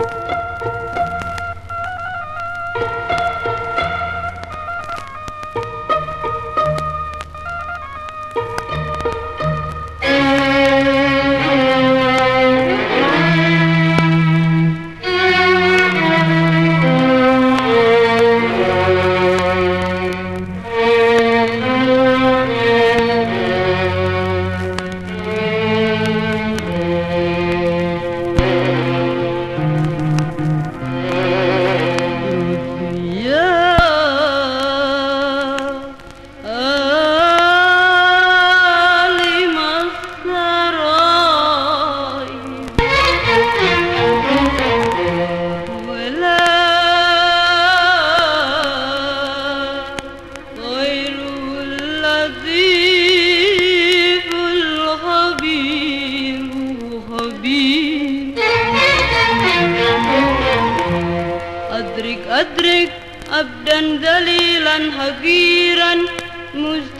Música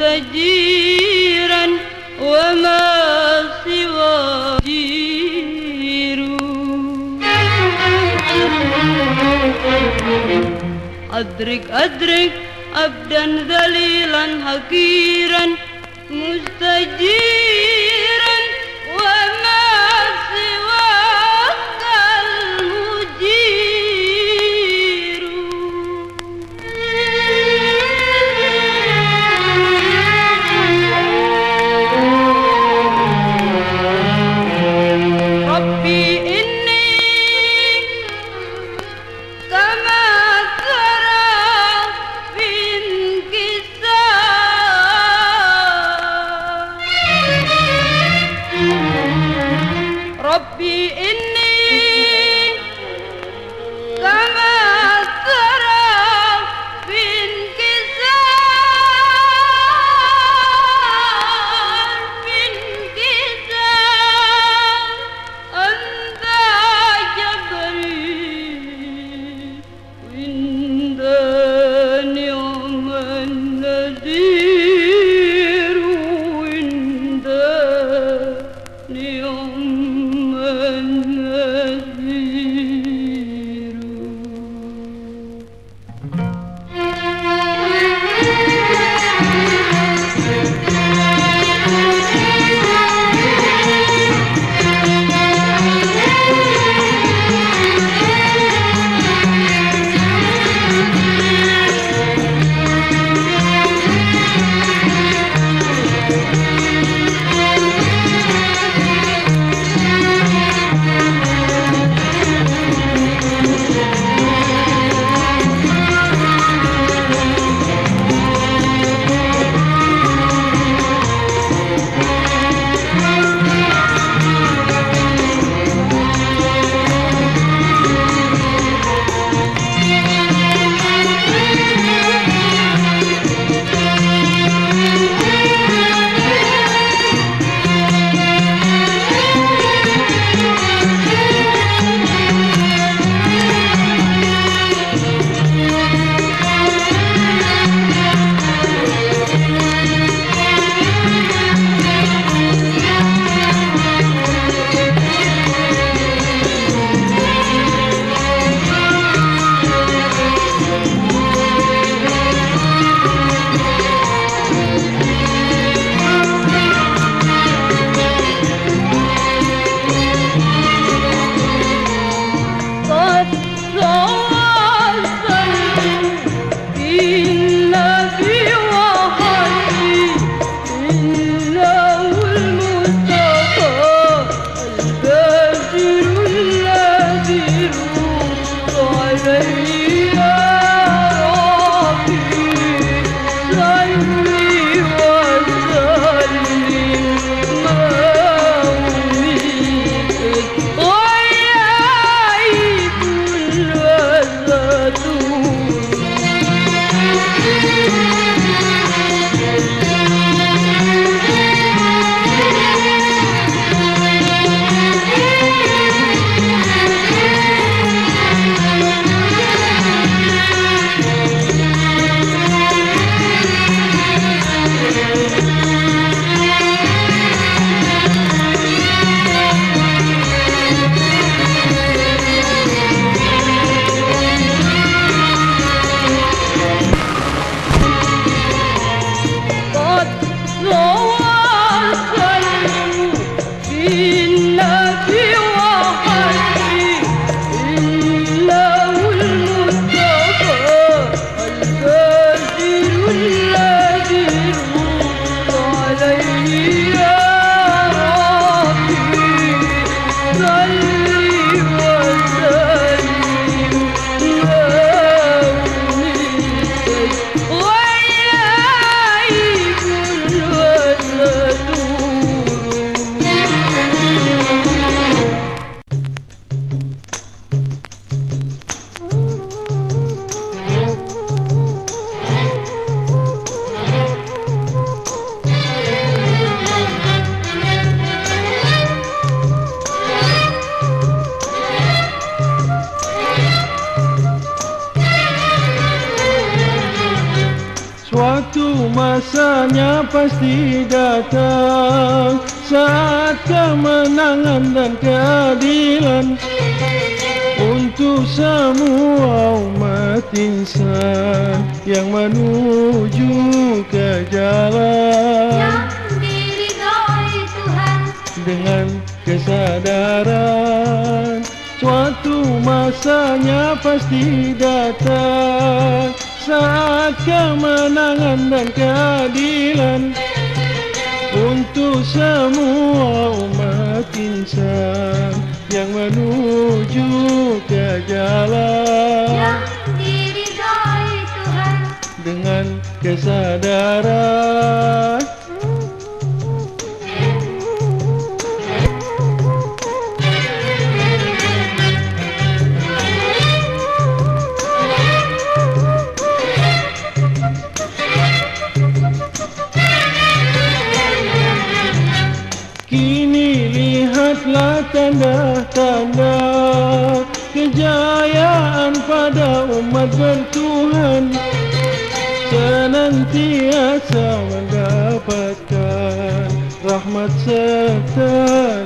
مستجيرا وما سوى جير أدرك أدرك أبدا ذليلا حقيرا مستجيرا. Semua umat insan Yang menuju ke jalan. Yang diridhoi Tuhan. Dengan kesadaran Rahmat serta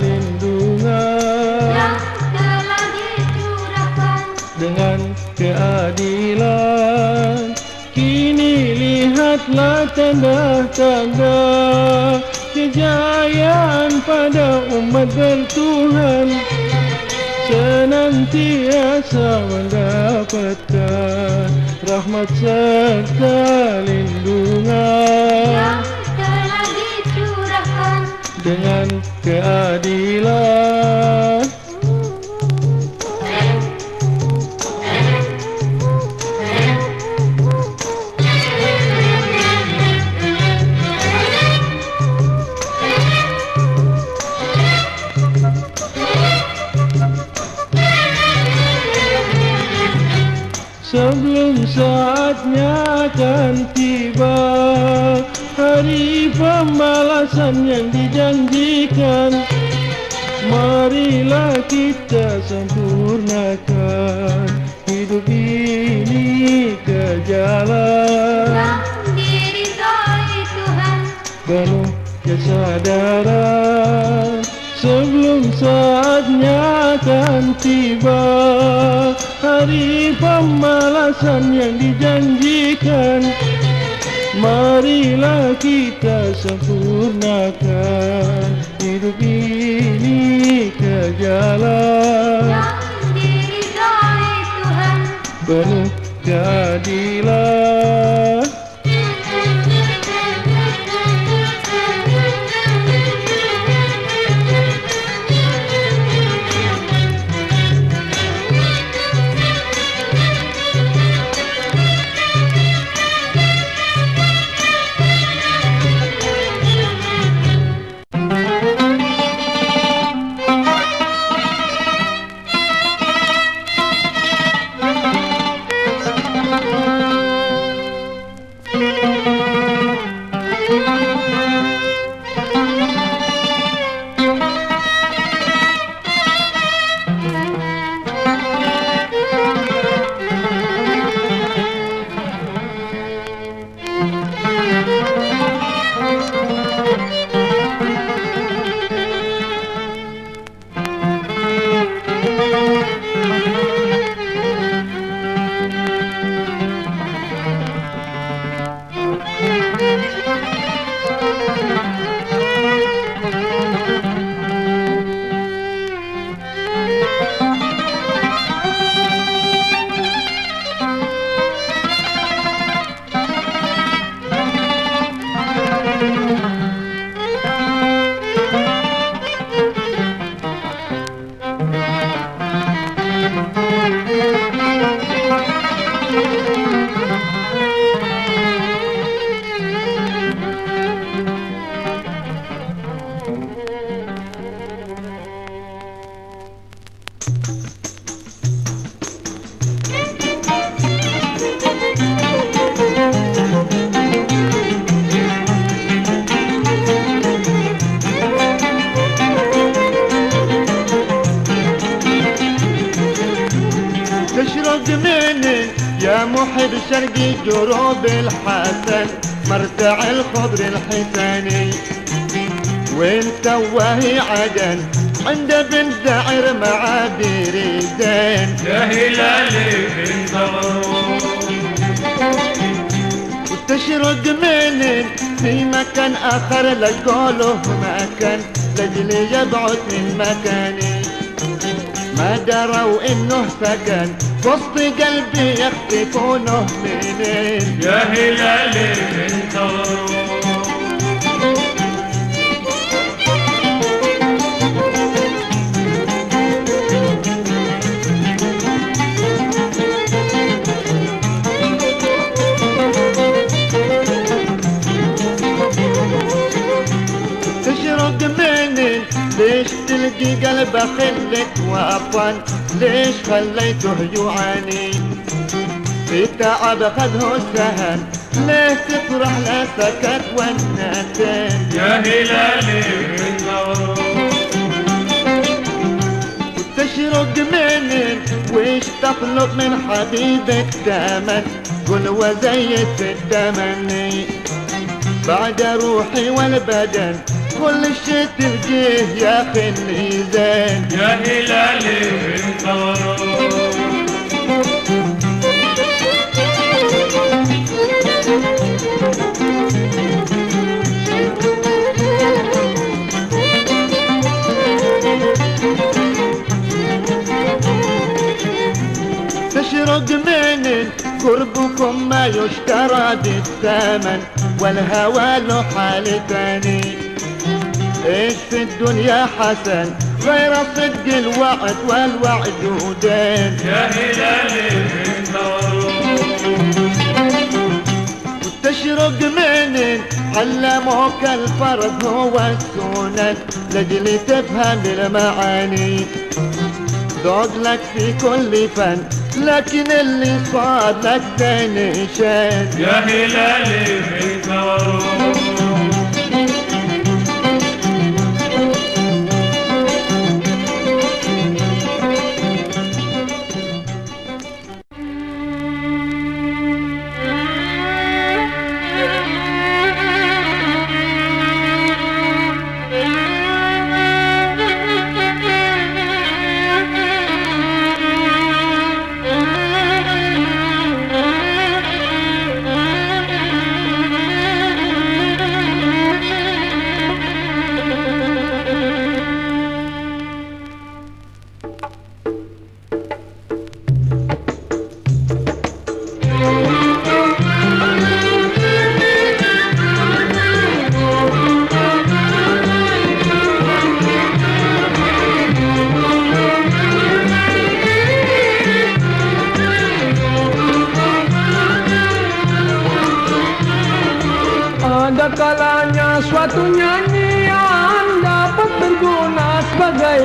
lindungan yang telah dicurahkan. Dengan keadilan Kini lihatlah tanda-tanda Kejayaan pada umat bertuhan. Senantiasa mendapatkan Rahmat serta lindungan Dengan keadilan. Sebelum saatnya akan tiba Hari pembalasan yang dijanjikan Marilah kita sempurnakan Hidup ini ke jalan. Yang diridhoi Tuhan. Penuh kesadaran Sebelum saatnya akan tiba. Hari pembalasan yang dijanjikan Marilah kita sempurnakan Hidup ini ke jalan. Yang diridhoi Tuhan. Penuh keadilan مرتع الخضر الحسني وانت وهي عدن عند بن زعر مع بيري زين. يا هلالي غروب وتشرق من في مكان آخر لقوله مكان لجلي يبعد من مكاني ما دروا إنه سكن بص قلبي يخطفونه منين يا هلال النور تشرق مني ليش تلقي قلبه خلك وافن ليش خليته يعاني؟ في تعب خذه السهل ليه تفرح لا سكت والنتين يا هلالي تشرق منين ويش تطلب من حبيبك دامن قل وزيت التمني بعد روحي والبدن كل شي تلقيه يا خلي زين. يا هلالي تشرق منين قربكم ما يشترى بالثمن والهوى له حال تاني إيش في الدنيا حسن؟ غير صدق الوعد والوعد ودين. يا هلالي انت تشرق منين؟ علموك الفرض هو السنن. لجلي تفهم المعاني. ذوق لك في كل فن لكن اللي صار لك تنشان يا هلالي انت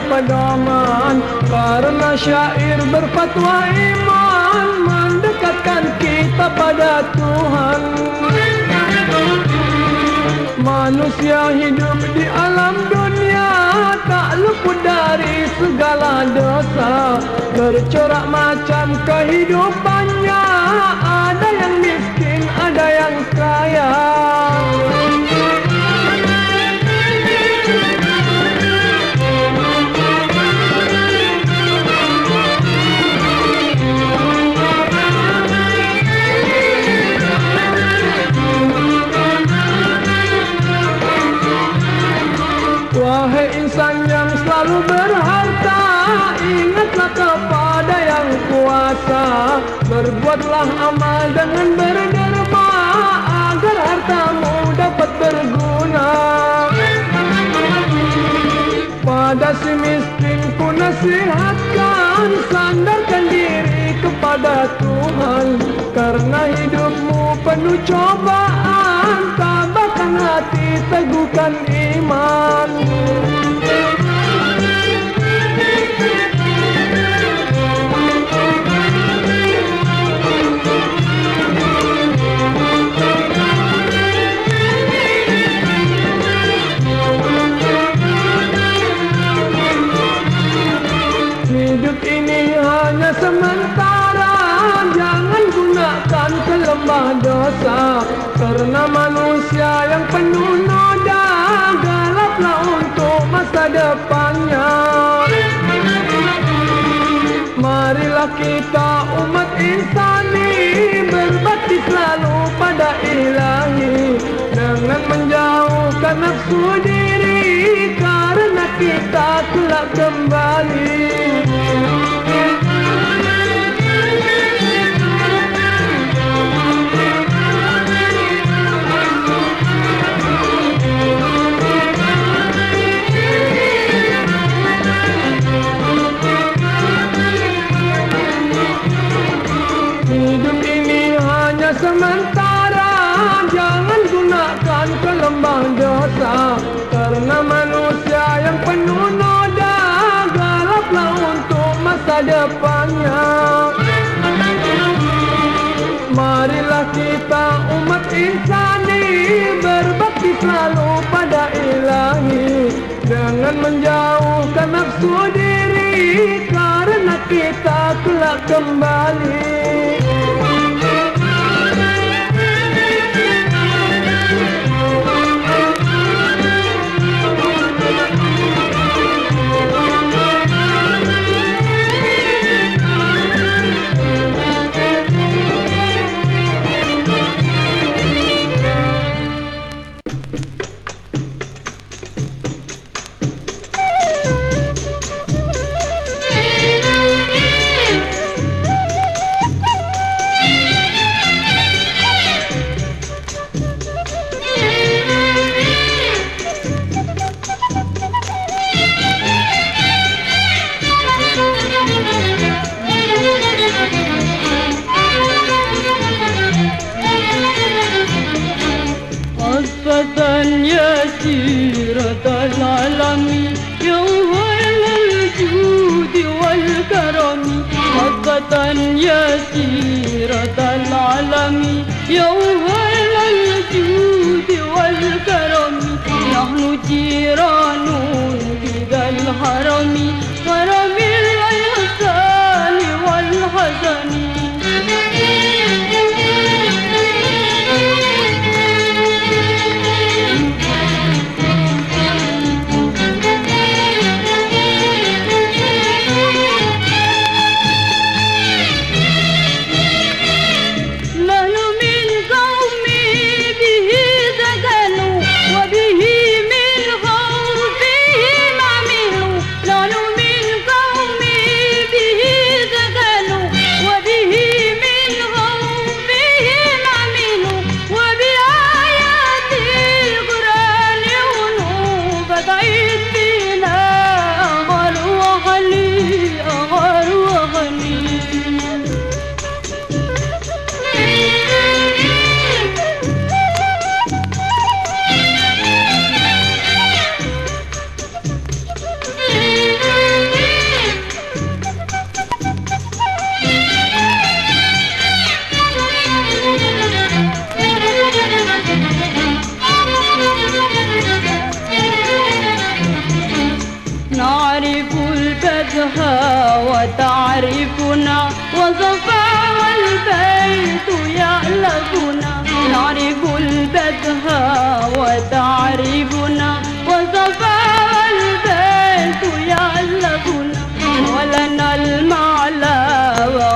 pedoman Karena syair berfatwa iman mendekatkan kita pada Tuhan. Manusia hidup di alam dunia tak luput dari segala dosa. Bercorak macam kehidupannya Ada yang miskin, ada yang kaya berharta Ingatlah kepada yang kuasa. Berbuatlah amal dengan berderma Agar hartamu dapat berguna. Pada si miskin ku nasihatkan Sandarkan diri kepada Tuhan. Karena hidupmu penuh cobaan Tabahkan hati, teguhkan iman dunia Marilah kita umat insani Berbakti selalu pada ilahi. Dengan menjauhkan nafsu diri Karena kita telah kembali. satu diri karena kita telah kembali.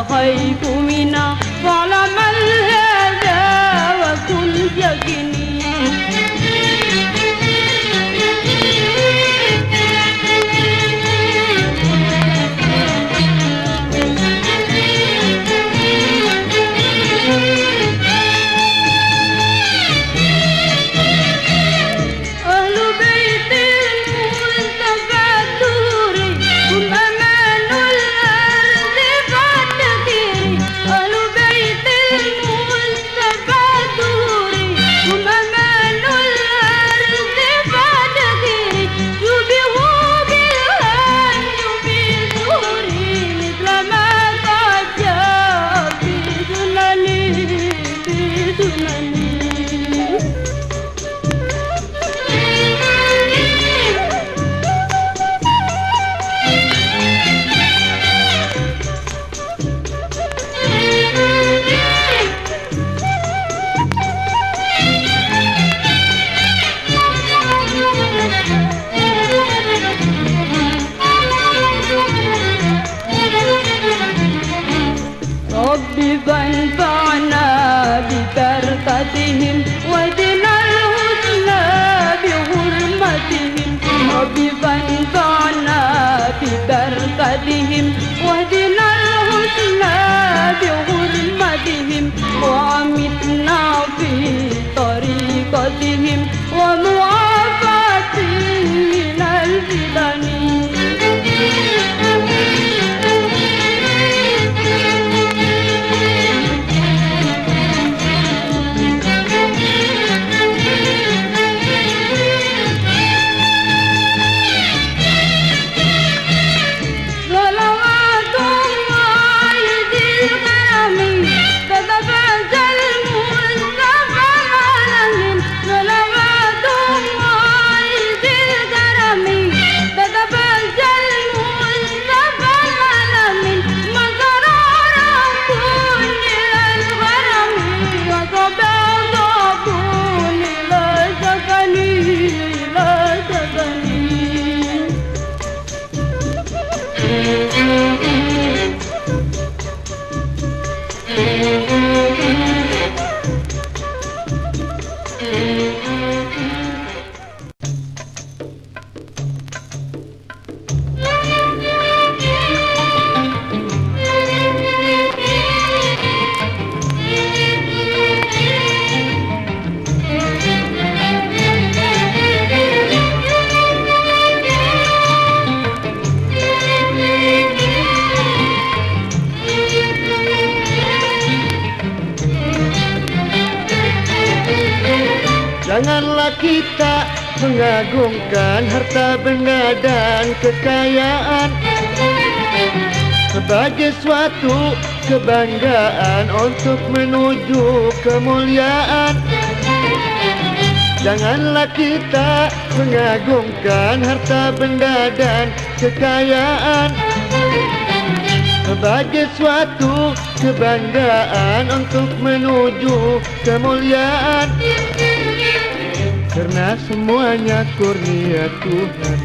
hay vui. Suatu kebanggaan untuk menuju kemuliaan. Janganlah kita mengagungkan harta benda dan kekayaan sebagai suatu kebanggaan untuk menuju kemuliaan. Karena semuanya kurnia Tuhan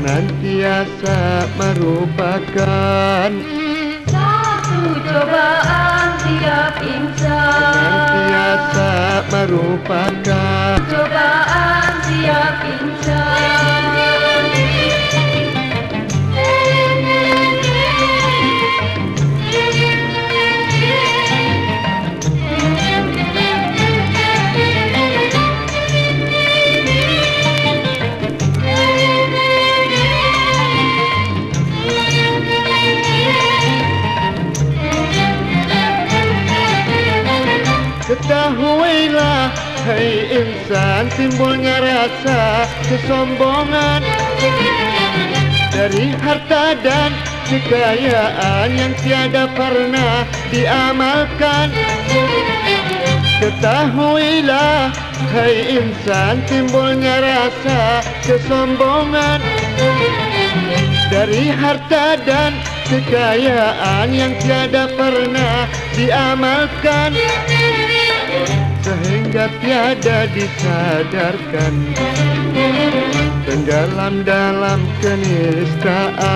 Senantiasa merupakan Satu cobaan tiap insan. Senantiasa merupakan Cobaan tiap insan Ketahuilah Hai insan timbulnya rasa kesombongan. Dari harta dan kekayaan yang tiada pernah diamalkan. Ketahuilah Hai insan timbulnya rasa kesombongan. Dari harta dan kekayaan yang tiada pernah diamalkan Sehingga tiada disadarkan Tenggelam dalam kenistaan.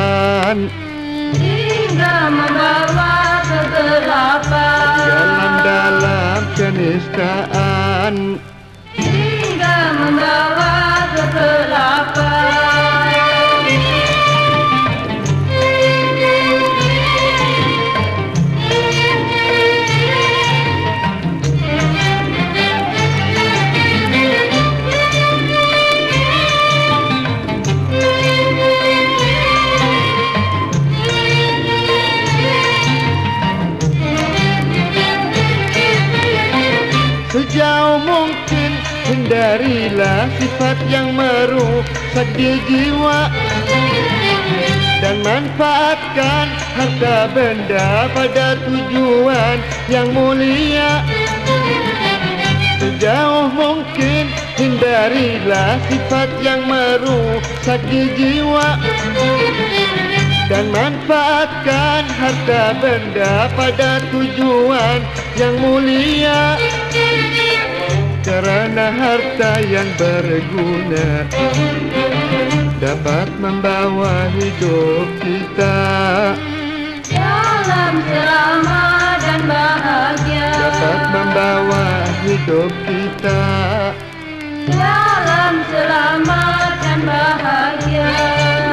Hingga membawa kegelapan. Dalam dalam kenistaan. Hingga membawa kegelapan Sejauh mungkin hindarilah sifat yang merusak di jiwa. Dan manfaatkan harta benda pada tujuan yang mulia. Sejauh mungkin hindarilah sifat yang merusak di jiwa. Dan manfaatkan harta benda pada tujuan yang mulia karena harta yang berguna Dapat membawa hidup kita. Dalam selamat dan bahagia Dapat membawa hidup kita. Dalam selamat dan bahagia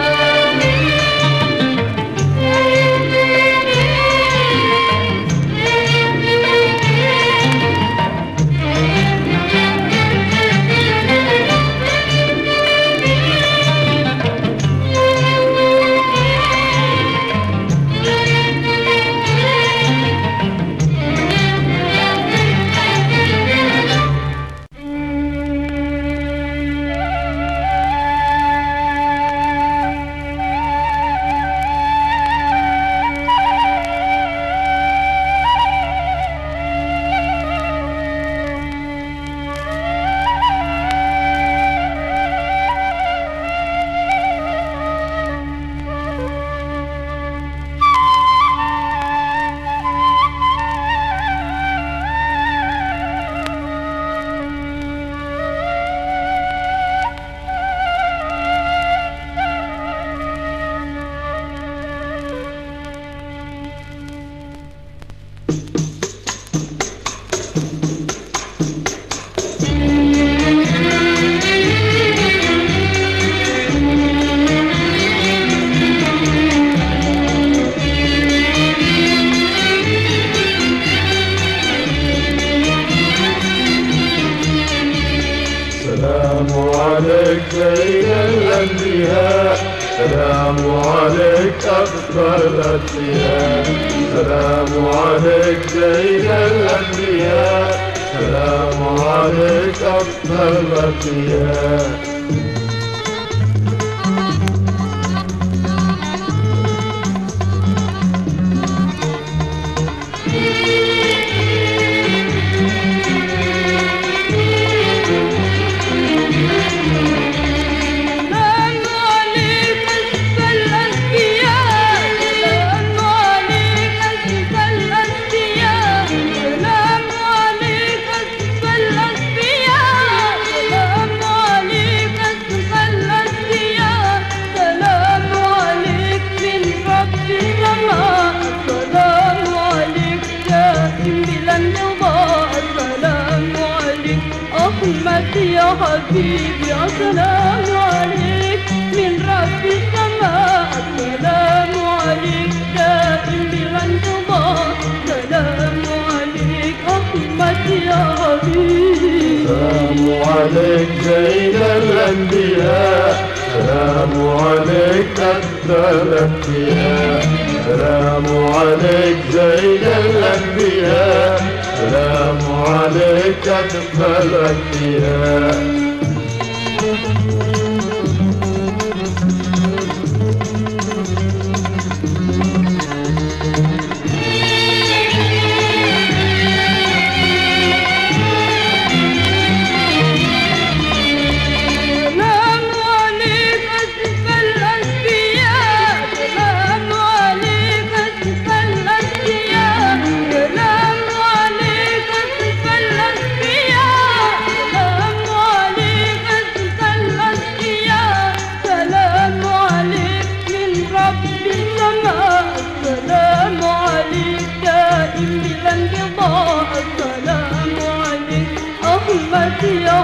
حبيبي السلام عليك. من رب السماء السلام عليك. دائم انقضاء سلام عليك أحمد يا حبيبي سلام عليك زين الأنبياء. سلام عليك أفضل الأنبياء. سلام عليك زين الأنبياء. سلام عليك أفضل الأنبياء.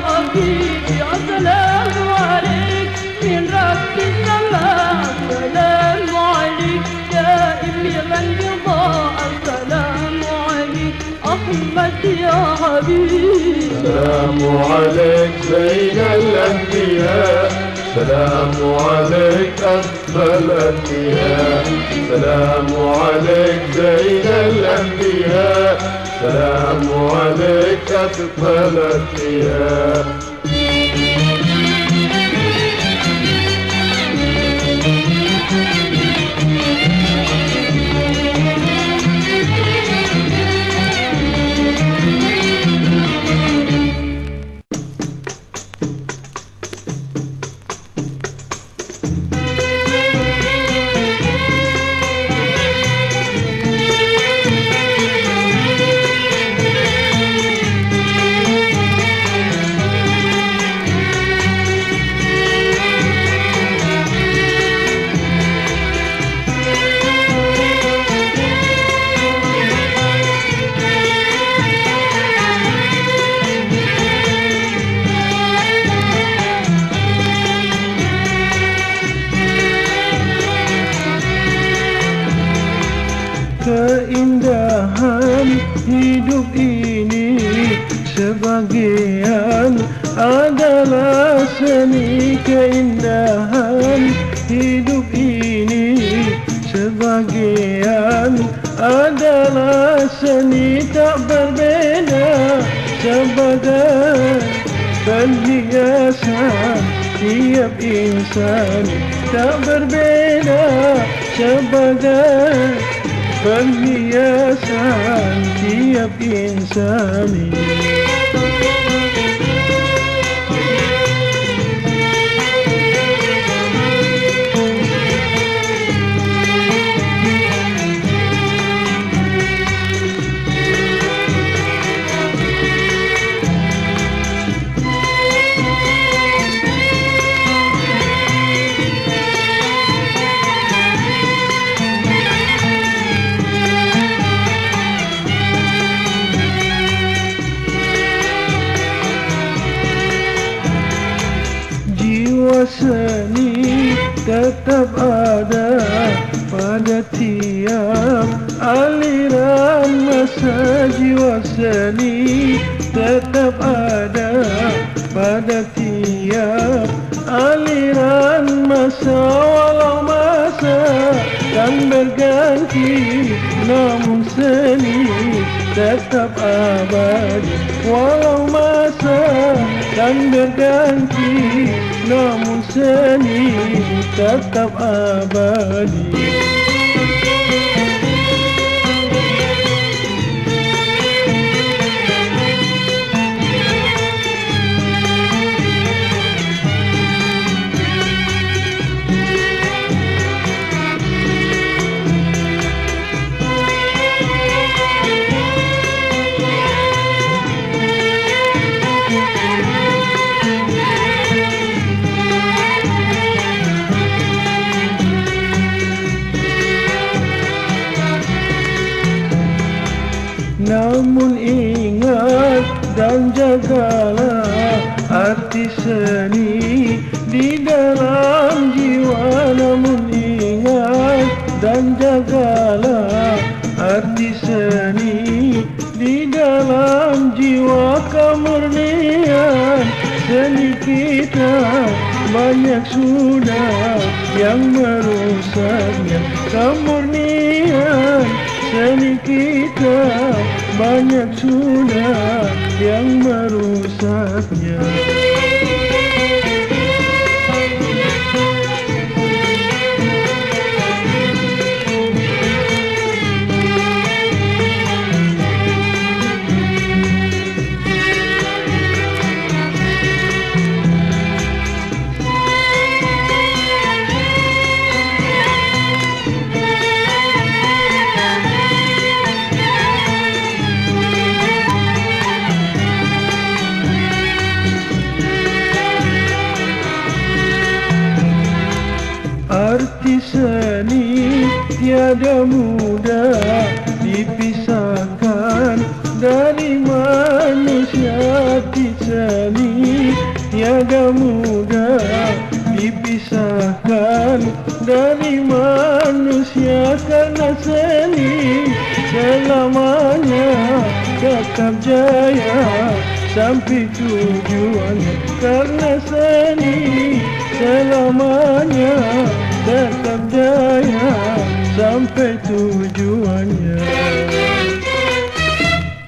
حبيبي عليك. من رب السماء عليك. عليك. أحمد يا حبيبي. عليك زين الأنبياء. سلام عليك أفضل الأنبياء. سلام عليك زين الأنبياء. سلام عليك أفضل seni di dalam jiwa namun ingat dan jagalah arti seni di dalam jiwa kemurnian seni kita banyak sudah yang merusaknya kemurnian seni kita banyak sudah yang mer